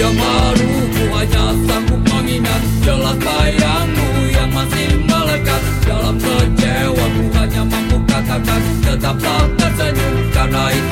Ya malu ku hanya sanggup mengingat jelas bayangmu yang masih melekat. Dalam kecewa ku hanya mampu katakan Tetaplah tersenyum karena itu